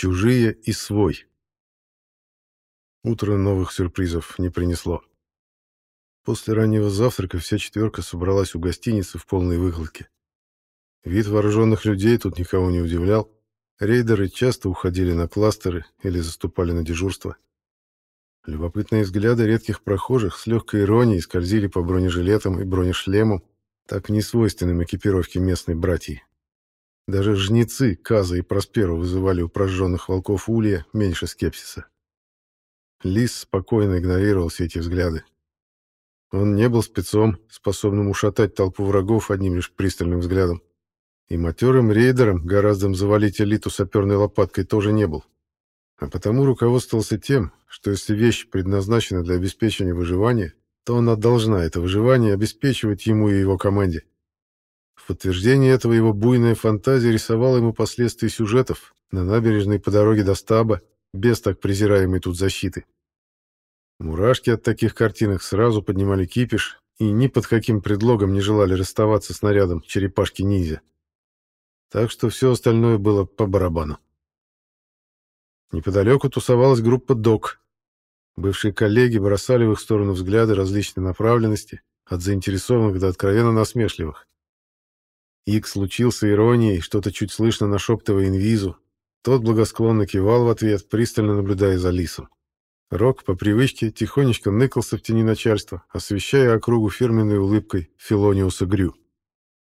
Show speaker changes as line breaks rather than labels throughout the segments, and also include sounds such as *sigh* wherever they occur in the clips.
Чужие и свой. Утро новых сюрпризов не принесло. После раннего завтрака вся четверка собралась у гостиницы в полной выкладке. Вид вооруженных людей тут никого не удивлял. Рейдеры часто уходили на кластеры или заступали на дежурство. Любопытные взгляды редких прохожих с легкой иронией скользили по бронежилетам и бронешлемам, так несвойственным экипировке местной братьи. Даже жнецы Каза и Просперу вызывали у прожженных волков Улья меньше скепсиса. Лис спокойно игнорировал все эти взгляды. Он не был спецом, способным ушатать толпу врагов одним лишь пристальным взглядом. И матерым рейдером, гораздо завалить элиту саперной лопаткой, тоже не был. А потому руководствовался тем, что если вещь предназначена для обеспечения выживания, то она должна это выживание обеспечивать ему и его команде. В подтверждение этого его буйная фантазия рисовала ему последствия сюжетов на набережной по дороге до стаба, без так презираемой тут защиты. Мурашки от таких картинок сразу поднимали кипиш и ни под каким предлогом не желали расставаться с нарядом черепашки-ниндзя так что все остальное было по барабану. Неподалеку тусовалась группа «Док». Бывшие коллеги бросали в их сторону взгляды различной направленности, от заинтересованных до откровенно насмешливых. Икс случился иронией, что-то чуть слышно нашептывая инвизу. Тот благосклонно кивал в ответ, пристально наблюдая за Лисом. Рок по привычке тихонечко ныкался в тени начальства, освещая округу фирменной улыбкой Филониуса Грю.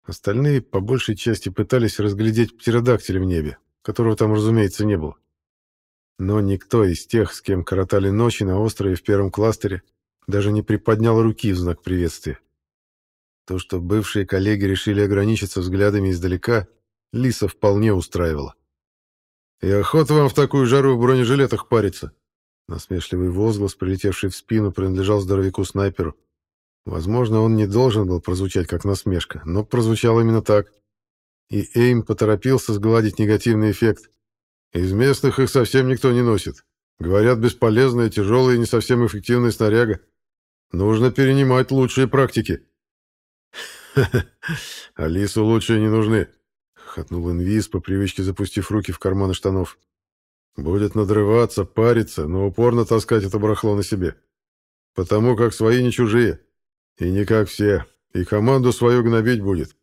Остальные по большей части пытались разглядеть птеродактиля в небе, которого там, разумеется, не было. Но никто из тех, с кем коротали ночи на острове в первом кластере, даже не приподнял руки в знак приветствия. То, что бывшие коллеги решили ограничиться взглядами издалека, Лиса вполне устраивала. «И охота вам в такую жару в бронежилетах париться!» Насмешливый возглас, прилетевший в спину, принадлежал здоровяку-снайперу. Возможно, он не должен был прозвучать как насмешка, но прозвучал именно так. И Эйм поторопился сгладить негативный эффект. Из местных их совсем никто не носит. Говорят, бесполезная, тяжелая и не совсем эффективная снаряга. Нужно перенимать лучшие практики. *laughs* Алису лучшие не нужны, хотнул инвиз, по привычке запустив руки в карманы штанов. Будет надрываться, париться, но упорно таскать это барахло на себе. Потому как свои не чужие. И не как все. И команду свою гнобить будет.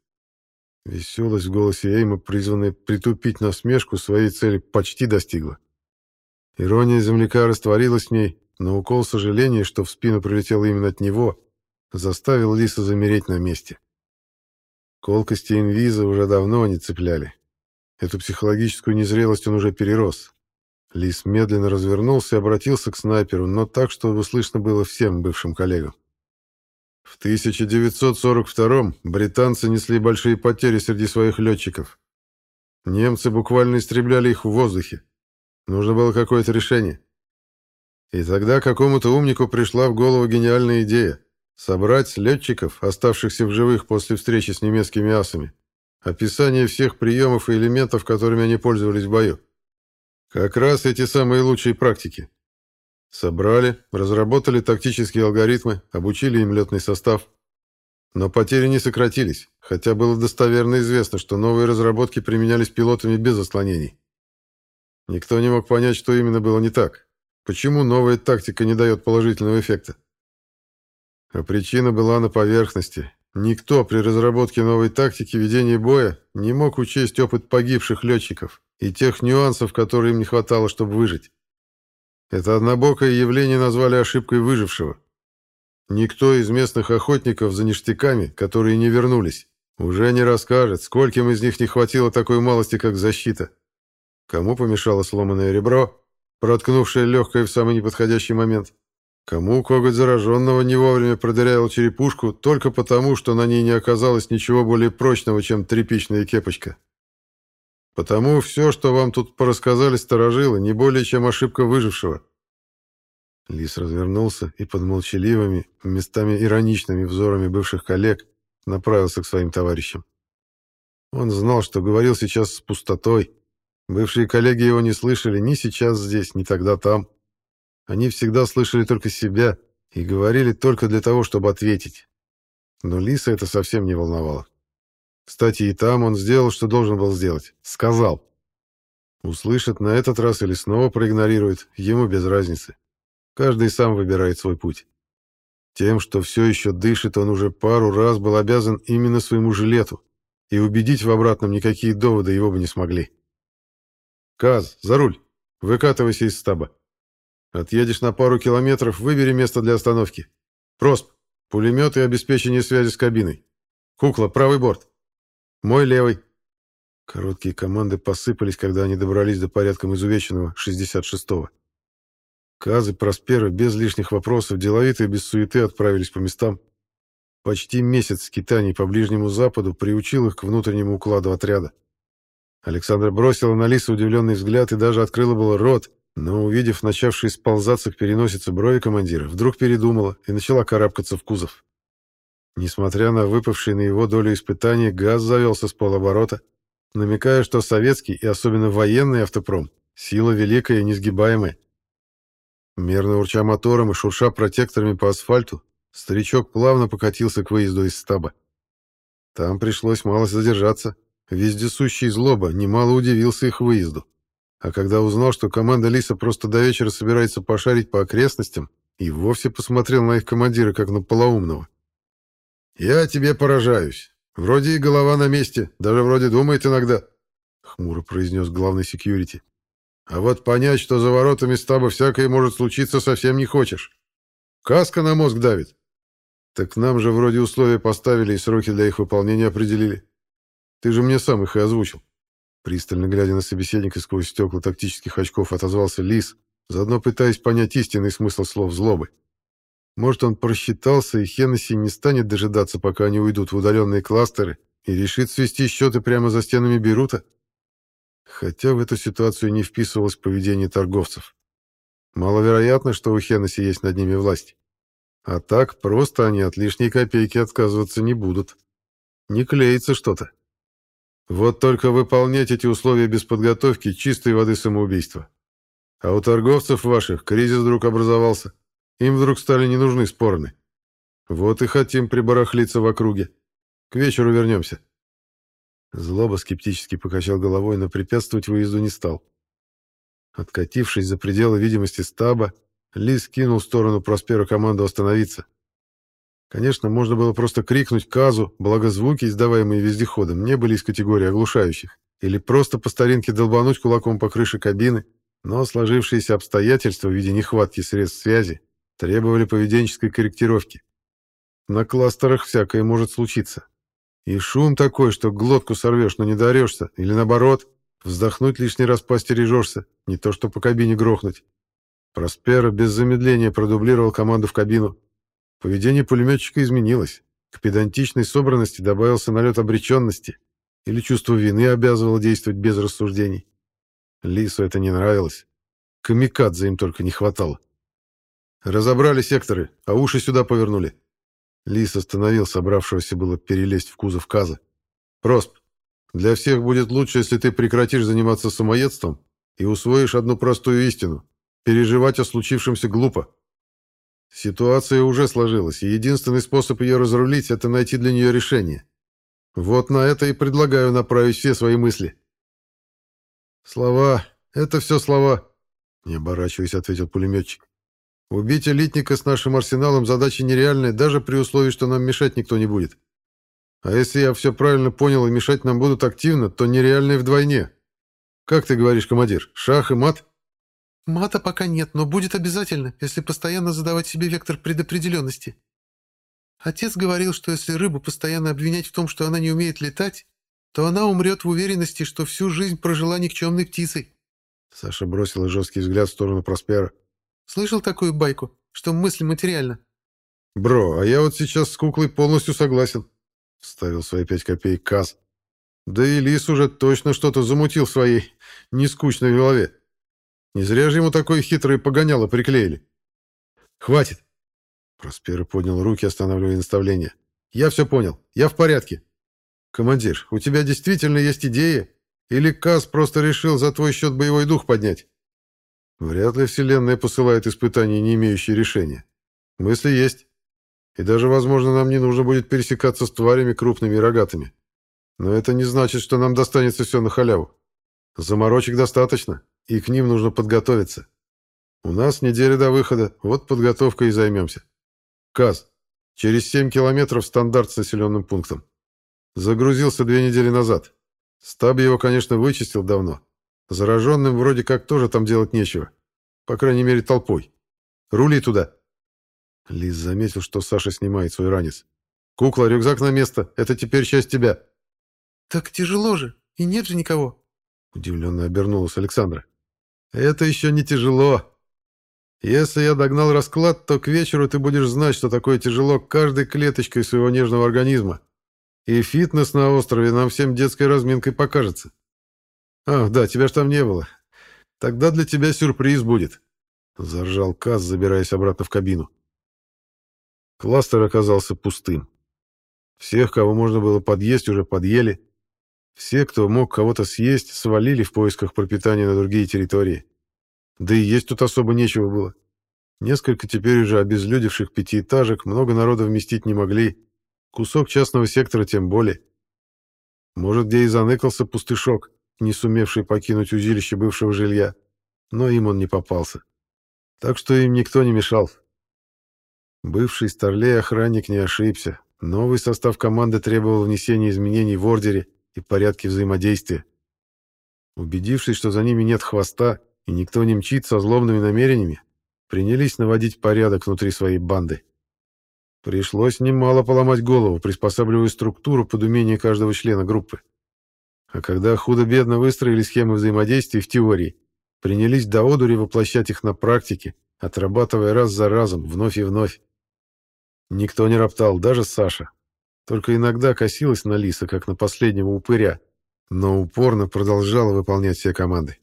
Веселость в голосе Эйма, призванная притупить насмешку, своей цели почти достигла. Ирония земляка растворилась в ней, но укол сожаления, что в спину прилетел именно от него, заставил Лиса замереть на месте. Колкости инвиза уже давно не цепляли. Эту психологическую незрелость он уже перерос. Лис медленно развернулся и обратился к снайперу, но так, чтобы слышно было всем бывшим коллегам. В 1942 британцы несли большие потери среди своих летчиков. Немцы буквально истребляли их в воздухе. Нужно было какое-то решение. И тогда какому-то умнику пришла в голову гениальная идея собрать летчиков, оставшихся в живых после встречи с немецкими асами, описание всех приемов и элементов, которыми они пользовались в бою. Как раз эти самые лучшие практики. Собрали, разработали тактические алгоритмы, обучили им летный состав. Но потери не сократились, хотя было достоверно известно, что новые разработки применялись пилотами без отклонений. Никто не мог понять, что именно было не так. Почему новая тактика не дает положительного эффекта? А причина была на поверхности. Никто при разработке новой тактики ведения боя не мог учесть опыт погибших летчиков и тех нюансов, которые им не хватало, чтобы выжить. Это однобокое явление назвали ошибкой выжившего. Никто из местных охотников за ништяками, которые не вернулись, уже не расскажет, скольким из них не хватило такой малости, как защита. Кому помешало сломанное ребро, проткнувшее легкое в самый неподходящий момент. Кому коготь зараженного не вовремя продырявил черепушку только потому, что на ней не оказалось ничего более прочного, чем тряпичная кепочка. Потому все, что вам тут порассказали сторожилы, не более чем ошибка выжившего. Лис развернулся и под молчаливыми, местами ироничными взорами бывших коллег направился к своим товарищам. Он знал, что говорил сейчас с пустотой. Бывшие коллеги его не слышали ни сейчас здесь, ни тогда там. Они всегда слышали только себя и говорили только для того, чтобы ответить. Но Лиса это совсем не волновало. Кстати, и там он сделал, что должен был сделать. Сказал. Услышит на этот раз или снова проигнорирует, ему без разницы. Каждый сам выбирает свой путь. Тем, что все еще дышит, он уже пару раз был обязан именно своему жилету, и убедить в обратном никакие доводы его бы не смогли. «Каз, за руль! Выкатывайся из стаба. Отъедешь на пару километров, выбери место для остановки. Просп, пулемет и обеспечение связи с кабиной. Кукла, правый борт. Мой левый». Короткие команды посыпались, когда они добрались до порядком изувеченного 66-го. Казы Просперы без лишних вопросов, деловито и без суеты отправились по местам. Почти месяц скитаний по Ближнему Западу приучил их к внутреннему укладу отряда. Александра бросила на Лису удивленный взгляд и даже открыла было рот, но, увидев начавший сползаться к переносице брови командира, вдруг передумала и начала карабкаться в кузов. Несмотря на выпавшие на его долю испытания, газ завелся с полоборота, намекая, что советский и особенно военный автопром — сила великая и несгибаемая. Мерно урча мотором и шурша протекторами по асфальту, старичок плавно покатился к выезду из стаба. Там пришлось мало задержаться. Вездесущий злоба немало удивился их выезду. А когда узнал, что команда Лиса просто до вечера собирается пошарить по окрестностям, и вовсе посмотрел на их командира как на полоумного. «Я тебе поражаюсь. Вроде и голова на месте, даже вроде думает иногда», — хмуро произнес главный секьюрити. А вот понять, что за воротами стаба всякое может случиться, совсем не хочешь. Каска на мозг давит. Так нам же вроде условия поставили и сроки для их выполнения определили. Ты же мне сам их и озвучил. Пристально глядя на собеседника сквозь стекла тактических очков, отозвался Лис, заодно пытаясь понять истинный смысл слов злобы. Может, он просчитался, и Хеннесси не станет дожидаться, пока они уйдут в удаленные кластеры, и решит свести счеты прямо за стенами Берута? Хотя в эту ситуацию не вписывалось поведение торговцев. Маловероятно, что у Хеннесси есть над ними власть. А так просто они от лишней копейки отказываться не будут. Не клеится что-то. Вот только выполнять эти условия без подготовки — чистой воды самоубийство. А у торговцев ваших кризис вдруг образовался. Им вдруг стали не нужны спорны. Вот и хотим прибарахлиться в округе. К вечеру вернемся. Злоба скептически покачал головой, но препятствовать выезду не стал. Откатившись за пределы видимости стаба, Лис кинул в сторону Проспера команду остановиться. Конечно, можно было просто крикнуть Казу, благо звуки, издаваемые вездеходом, не были из категории оглушающих, или просто по старинке долбануть кулаком по крыше кабины, но сложившиеся обстоятельства в виде нехватки средств связи требовали поведенческой корректировки. На кластерах всякое может случиться. И шум такой, что глотку сорвешь, но не дорешься. Или наоборот, вздохнуть лишний раз постережешься, не то что по кабине грохнуть. Проспера без замедления продублировал команду в кабину. Поведение пулеметчика изменилось. К педантичной собранности добавился налет обреченности. Или чувство вины обязывало действовать без рассуждений. Лису это не нравилось. Камикадзе им только не хватало. Разобрали секторы, а уши сюда повернули. Лис остановил собравшегося было перелезть в кузов Каза. «Просп, для всех будет лучше, если ты прекратишь заниматься самоедством и усвоишь одну простую истину. Переживать о случившемся глупо. Ситуация уже сложилась, и единственный способ ее разрулить – это найти для нее решение. Вот на это и предлагаю направить все свои мысли». «Слова – это все слова», – не оборачиваясь, ответил пулеметчик. Убить элитника с нашим арсеналом задача нереальная, даже при условии, что нам мешать никто не будет. А если я все правильно понял и мешать нам будут активно, то нереальная вдвойне. Как ты говоришь, командир, шах и мат?
Мата пока нет, но будет обязательно, если постоянно задавать себе вектор предопределенности. Отец говорил, что если рыбу постоянно обвинять в том, что она не умеет летать, то она умрет в уверенности, что всю жизнь прожила никчемной птицей.
Саша бросила жесткий взгляд в сторону Проспера.
Слышал такую байку, что мысль материальна?
Бро, а я вот сейчас с куклой полностью согласен. Вставил свои пять копеек Каз. Да и Лис уже точно что-то замутил в своей нескучной голове. Не зря же ему такое хитрое погоняло приклеили. Хватит. Проспера поднял руки, останавливая наставление. Я все понял. Я в порядке. Командир, у тебя действительно есть идея? Или Каз просто решил за твой счет боевой дух поднять? Вряд ли Вселенная посылает испытания, не имеющие решения. Мысли есть. И даже, возможно, нам не нужно будет пересекаться с тварями крупными и рогатыми. Но это не значит, что нам достанется все на халяву. Заморочек достаточно, и к ним нужно подготовиться. У нас неделя до выхода, вот подготовкой и займемся. Каз, через 7 километров стандарт с населенным пунктом. Загрузился две недели назад. Стаб его, конечно, вычистил давно. Зараженным вроде как тоже там делать нечего. По крайней мере, толпой. Рули туда. Лиз заметил, что Саша снимает свой ранец. «Кукла, рюкзак на место. Это теперь часть тебя».
«Так тяжело же. И нет же никого».
Удивленно обернулась Александра. «Это еще не тяжело. Если я догнал расклад, то к вечеру ты будешь знать, что такое тяжело каждой клеточкой своего нежного организма. И фитнес на острове нам всем детской разминкой покажется. Ах, да, тебя ж там не было. Тогда для тебя сюрприз будет. Заржал Каз, забираясь обратно в кабину. Кластер оказался пустым. Всех, кого можно было подъесть, уже подъели. Все, кто мог кого-то съесть, свалили в поисках пропитания на другие территории. Да и есть тут особо нечего было. Несколько теперь уже обезлюдевших пятиэтажек много народа вместить не могли. Кусок частного сектора тем более. Может, где и заныкался пустышок, не сумевший покинуть узилище бывшего жилья. Но им он не попался. Так что им никто не мешал. Бывший старлей охранник не ошибся. Новый состав команды требовал внесения изменений в ордере и порядке взаимодействия. Убедившись, что за ними нет хвоста, и никто не мчит со злобными намерениями, принялись наводить порядок внутри своей банды. Пришлось немало поломать голову, приспосабливая структуру под умение каждого члена группы. А когда худо-бедно выстроили схемы взаимодействия в теории, принялись до одури воплощать их на практике, отрабатывая раз за разом, вновь и вновь. Никто не роптал, даже Саша. Только иногда косилась на Лиса, как на последнего упыря, но упорно продолжала выполнять все команды.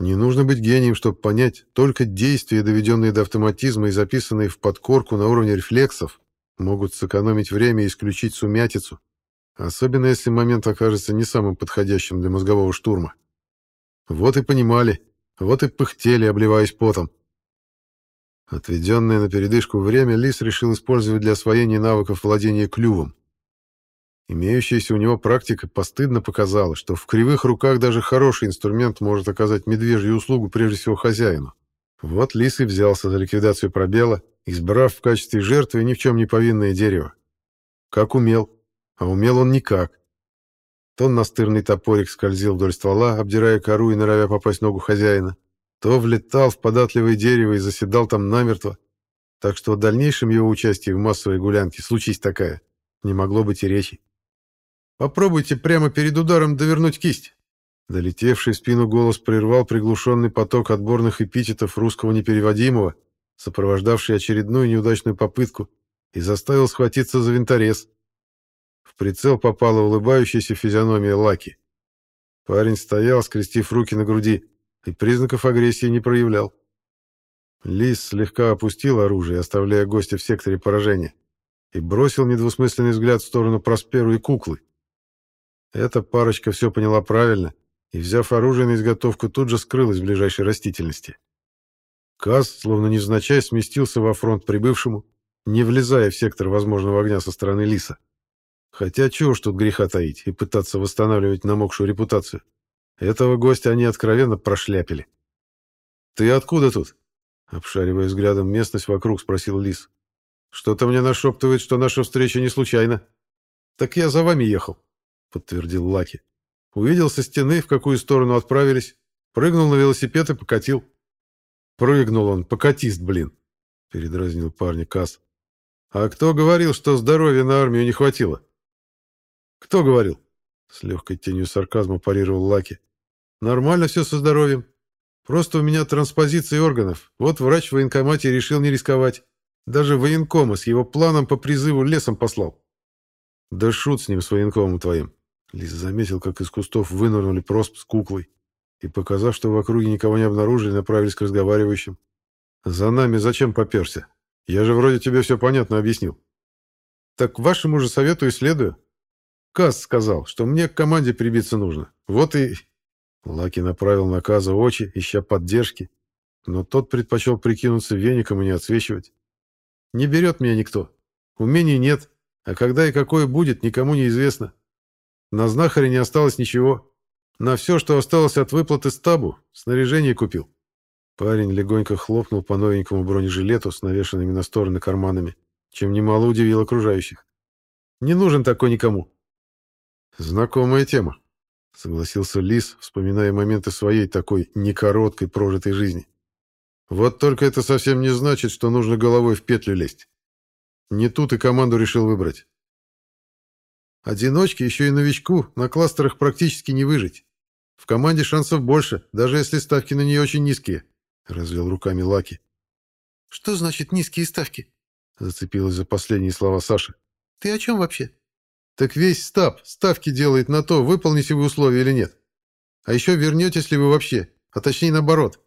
Не нужно быть гением, чтобы понять, только действия, доведенные до автоматизма и записанные в подкорку на уровне рефлексов, могут сэкономить время и исключить сумятицу, особенно если момент окажется не самым подходящим для мозгового штурма. Вот и понимали, вот и пыхтели, обливаясь потом. Отведенное на передышку время Лис решил использовать для освоения навыков владения клювом. Имеющаяся у него практика постыдно показала, что в кривых руках даже хороший инструмент может оказать медвежью услугу прежде всего хозяину. Вот лис и взялся за ликвидацию пробела, избрав в качестве жертвы ни в чем не повинное дерево. Как умел, а умел он никак. То настырный топорик скользил вдоль ствола, обдирая кору и норовя попасть ногу хозяина, то влетал в податливое дерево и заседал там намертво, так что о дальнейшем его участии в массовой гулянке, случись такая, не могло быть и речи. Попробуйте прямо перед ударом довернуть кисть. Долетевший в спину голос прервал приглушенный поток отборных эпитетов русского непереводимого, сопровождавший очередную неудачную попытку, и заставил схватиться за винторез. В прицел попала улыбающаяся физиономия Лаки. Парень стоял, скрестив руки на груди, и признаков агрессии не проявлял. Лис слегка опустил оружие, оставляя гостя в секторе поражения, и бросил недвусмысленный взгляд в сторону Просперу и куклы. Эта парочка все поняла правильно и, взяв оружие на изготовку, тут же скрылась в ближайшей растительности. Каз, словно невзначай, сместился во фронт прибывшему, не влезая в сектор возможного огня со стороны Лиса. Хотя чего уж тут греха таить и пытаться восстанавливать намокшую репутацию. Этого гостя они откровенно прошляпили. «Ты откуда тут?» Обшаривая взглядом местность вокруг, спросил Лис. «Что-то мне нашептывает, что наша встреча не случайна. Так я за вами ехал подтвердил Лаки. Увидел со стены, в какую сторону отправились, прыгнул на велосипед и покатил. Прыгнул он, покатист, блин, передразнил парня Кас. А кто говорил, что здоровья на армию не хватило? Кто говорил? С легкой тенью сарказма парировал Лаки. Нормально все со здоровьем. Просто у меня транспозиция органов. Вот врач в военкомате решил не рисковать. Даже военкома с его планом по призыву лесом послал. Да шут с ним, с военкомом твоим. Лиза заметил, как из кустов вынырнули просп с куклой, и, показав, что в округе никого не обнаружили, направились к разговаривающим. «За нами зачем поперся? Я же вроде тебе все понятно объяснил». «Так вашему же совету и следую. Каз сказал, что мне к команде прибиться нужно. Вот и...» Лаки направил на Каза очи, ища поддержки, но тот предпочел прикинуться веником и не отсвечивать. «Не берет меня никто. Умений нет, а когда и какое будет, никому не известно. На знахаре не осталось ничего. На все, что осталось от выплаты стабу, снаряжение купил. Парень легонько хлопнул по новенькому бронежилету с навешанными на стороны карманами, чем немало удивил окружающих. Не нужен такой никому. Знакомая тема, согласился Лис, вспоминая моменты своей такой некороткой прожитой жизни. Вот только это совсем не значит, что нужно головой в петлю лезть. Не тут и команду решил выбрать. Одиночке, еще и новичку, на кластерах практически не выжить. В команде шансов больше, даже если ставки на нее очень низкие, — развел руками Лаки.
«Что значит низкие ставки?»
— зацепилась за последние слова Саша.
«Ты о чем вообще?»
«Так весь стаб ставки делает на то, выполните вы условия или нет. А еще вернетесь ли вы вообще, а точнее наоборот.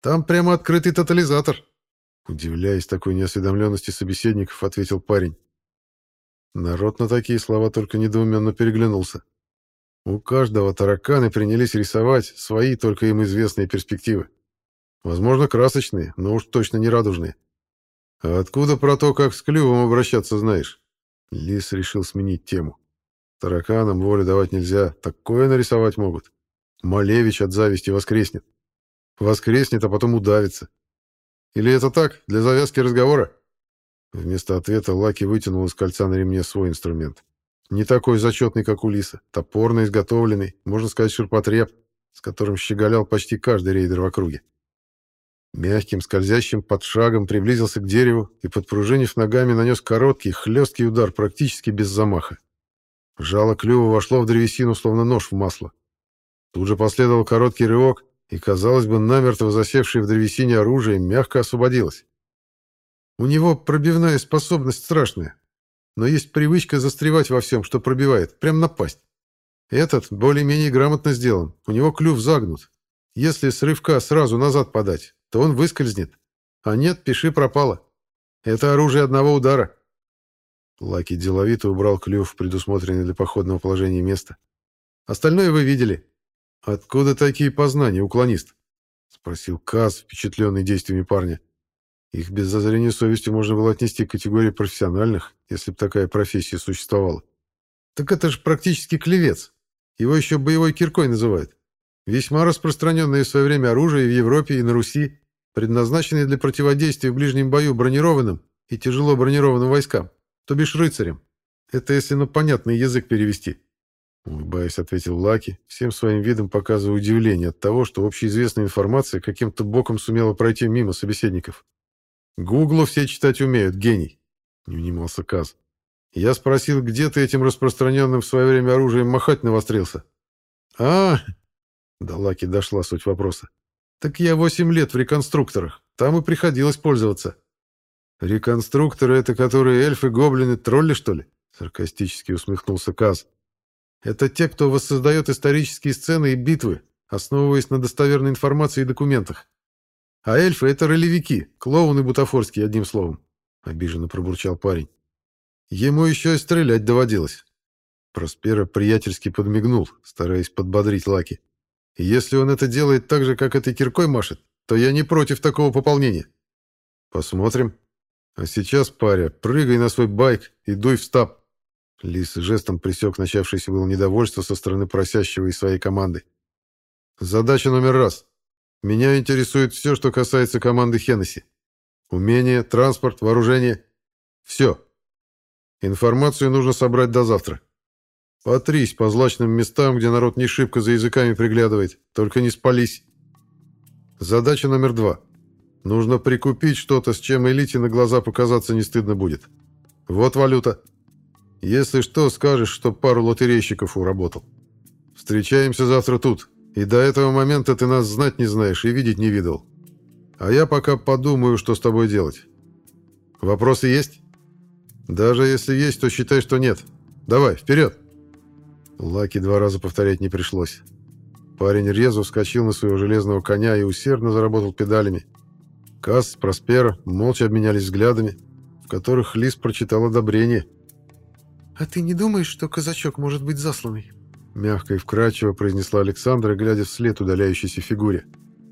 Там прямо открытый тотализатор». Удивляясь такой неосведомленности собеседников, ответил парень. Народ на такие слова только недоуменно переглянулся. У каждого тараканы принялись рисовать свои только им известные перспективы. Возможно, красочные, но уж точно не радужные. А откуда про то, как с клювом обращаться, знаешь? Лис решил сменить тему. Тараканам волю давать нельзя, такое нарисовать могут. Малевич от зависти воскреснет. Воскреснет, а потом удавится. Или это так, для завязки разговора? Вместо ответа Лаки вытянул из кольца на ремне свой инструмент. Не такой зачетный, как у Лиса, топорно изготовленный, можно сказать, ширпотреб, с которым щеголял почти каждый рейдер в округе. Мягким, скользящим под шагом приблизился к дереву и, подпружинив ногами, нанес короткий, хлесткий удар практически без замаха. Жало клюва вошло в древесину, словно нож в масло. Тут же последовал короткий рывок, и, казалось бы, намертво засевшее в древесине оружие мягко освободилось. У него пробивная способность страшная, но есть привычка застревать во всем, что пробивает, прям напасть. Этот более-менее грамотно сделан, у него клюв загнут. Если с рывка сразу назад подать, то он выскользнет. А нет, пиши пропало. Это оружие одного удара. Лаки деловито убрал клюв в предусмотренное для походного положения место. Остальное вы видели. Откуда такие познания, уклонист? Спросил Каз, впечатленный действиями парня. Их без зазрения совести можно было отнести к категории профессиональных, если бы такая профессия существовала. Так это же практически клевец. Его еще боевой киркой называют. Весьма распространенное в свое время оружие в Европе и на Руси предназначенные для противодействия в ближнем бою бронированным и тяжело бронированным войскам, то бишь рыцарям. Это если на понятный язык перевести. Улыбаясь, ответил Лаки, всем своим видом показывая удивление от того, что общеизвестная информация каким-то боком сумела пройти мимо собеседников. «Гуглу все читать умеют, гений!» — не унимался Каз. «Я спросил, где ты этим распространенным в свое время оружием махать навострился?» «А!» — до Лаки дошла суть вопроса. Так я восемь лет в реконструкторах. Там и приходилось пользоваться. Реконструкторы — это которые эльфы, гоблины, тролли, что ли? Саркастически усмехнулся Каз. Это те, кто воссоздает исторические сцены и битвы, основываясь на достоверной информации и документах. А эльфы — это ролевики, клоуны бутафорские, одним словом. Обиженно пробурчал парень. Ему еще и стрелять доводилось. Проспера приятельски подмигнул, стараясь подбодрить Лаки. Если он это делает так же, как этой киркой машет, то я не против такого пополнения. Посмотрим. А сейчас, паря, прыгай на свой байк и дуй в стаб. Лис жестом пресек начавшееся было недовольство со стороны просящего из своей команды. Задача номер раз. Меня интересует все, что касается команды Хеннесси. Умение, транспорт, вооружение. Все. Информацию нужно собрать до завтра. Потрись по злачным местам, где народ не шибко за языками приглядывает. Только не спались. Задача номер два. Нужно прикупить что-то, с чем элите на глаза показаться не стыдно будет. Вот валюта. Если что, скажешь, что пару лотерейщиков уработал. Встречаемся завтра тут. И до этого момента ты нас знать не знаешь и видеть не видел. А я пока подумаю, что с тобой делать. Вопросы есть? Даже если есть, то считай, что нет. Давай, вперед! Лаки два раза повторять не пришлось. Парень резво вскочил на своего железного коня и усердно заработал педалями. Касс, Проспера молча обменялись взглядами, в которых Лис прочитал одобрение.
«А ты не думаешь, что казачок может быть засланный?»
Мягко и вкрадчиво произнесла Александра, глядя вслед удаляющейся фигуре.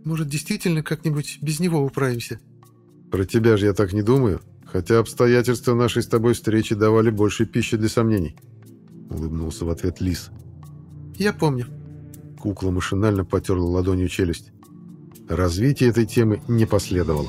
«Может, действительно как-нибудь без него управимся?»
«Про тебя же я так не думаю, хотя обстоятельства нашей с тобой встречи давали больше пищи для сомнений» улыбнулся в ответ Лис.
«Я помню»,
Кукла машинально потерла ладонью челюсть. Развитие этой темы не последовало.